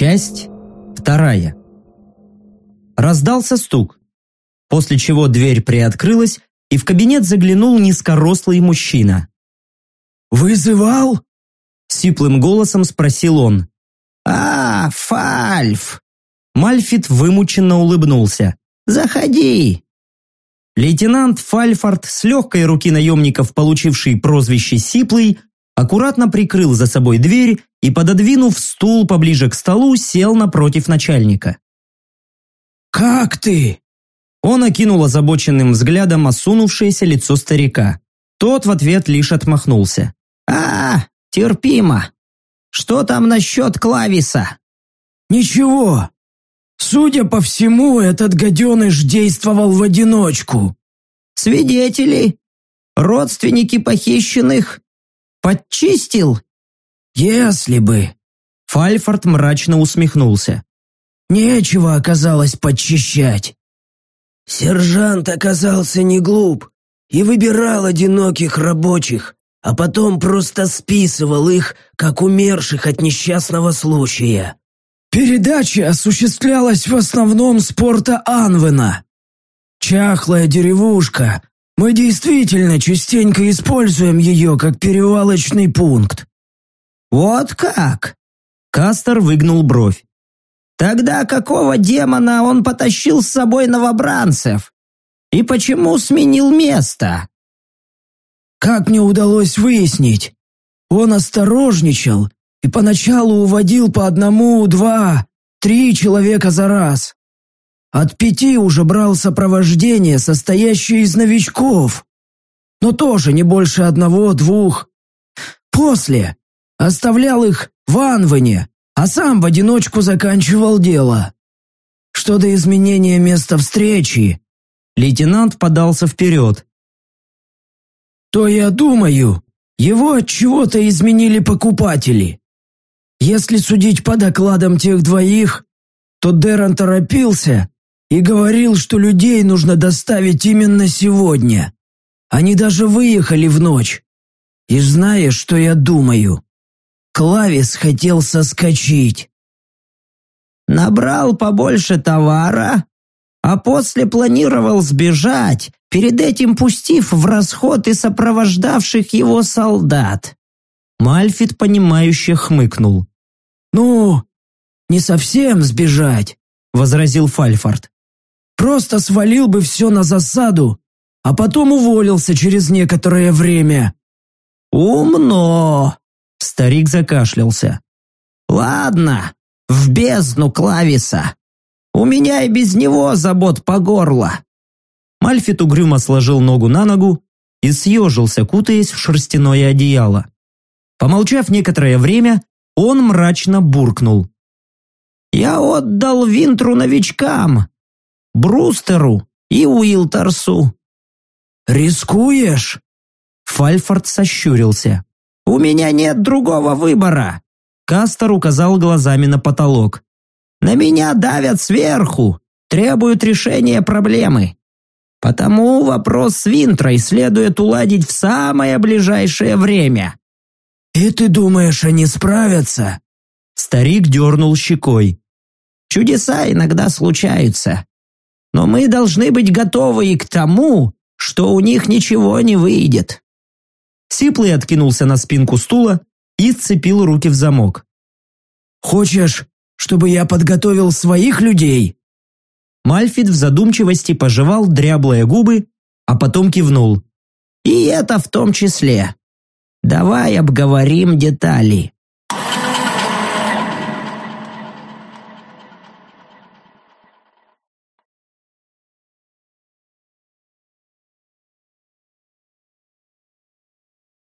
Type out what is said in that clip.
Часть вторая. Раздался стук, после чего дверь приоткрылась, и в кабинет заглянул низкорослый мужчина. «Вызывал?» – сиплым голосом спросил он. «А, Фальф!» Мальфит вымученно улыбнулся. «Заходи!» Лейтенант Фальфорд, с легкой руки наемников, получивший прозвище Сиплый, аккуратно прикрыл за собой дверь и, пододвинув стул поближе к столу, сел напротив начальника. «Как ты?» Он окинул озабоченным взглядом осунувшееся лицо старика. Тот в ответ лишь отмахнулся. «А, терпимо. Что там насчет Клависа?» «Ничего. Судя по всему, этот гаденыш действовал в одиночку». «Свидетели? Родственники похищенных? Подчистил?» «Если бы...» Фальфорд мрачно усмехнулся. «Нечего оказалось подчищать. Сержант оказался не глуп и выбирал одиноких рабочих, а потом просто списывал их, как умерших от несчастного случая. Передача осуществлялась в основном с порта Анвена. Чахлая деревушка. Мы действительно частенько используем ее как перевалочный пункт. «Вот как?» Кастер выгнул бровь. «Тогда какого демона он потащил с собой новобранцев? И почему сменил место?» Как мне удалось выяснить, он осторожничал и поначалу уводил по одному, два, три человека за раз. От пяти уже брал сопровождение, состоящее из новичков, но тоже не больше одного-двух. После оставлял их в Анване, а сам в одиночку заканчивал дело. Что до изменения места встречи, лейтенант подался вперед. То я думаю, его от чего-то изменили покупатели. Если судить по докладам тех двоих, то Дэрон торопился и говорил, что людей нужно доставить именно сегодня. Они даже выехали в ночь. И знаешь, что я думаю? Клавис хотел соскочить. Набрал побольше товара, а после планировал сбежать, перед этим пустив в расход и сопровождавших его солдат. Мальфит, понимающе хмыкнул. «Ну, не совсем сбежать», — возразил Фальфорд. «Просто свалил бы все на засаду, а потом уволился через некоторое время». «Умно!» Старик закашлялся. «Ладно, в бездну Клависа. У меня и без него забот по горло». Мальфит угрюмо сложил ногу на ногу и съежился, кутаясь в шерстяное одеяло. Помолчав некоторое время, он мрачно буркнул. «Я отдал Винтру новичкам, Брустеру и Уилтерсу». «Рискуешь?» Фальфорд сощурился. У меня нет другого выбора!» Кастер указал глазами на потолок. «На меня давят сверху, требуют решения проблемы. Потому вопрос с Винтрой следует уладить в самое ближайшее время». «И ты думаешь, они справятся?» Старик дернул щекой. «Чудеса иногда случаются. Но мы должны быть готовы и к тому, что у них ничего не выйдет. Сиплый откинулся на спинку стула и сцепил руки в замок. «Хочешь, чтобы я подготовил своих людей?» Мальфит в задумчивости пожевал дряблые губы, а потом кивнул. «И это в том числе. Давай обговорим детали».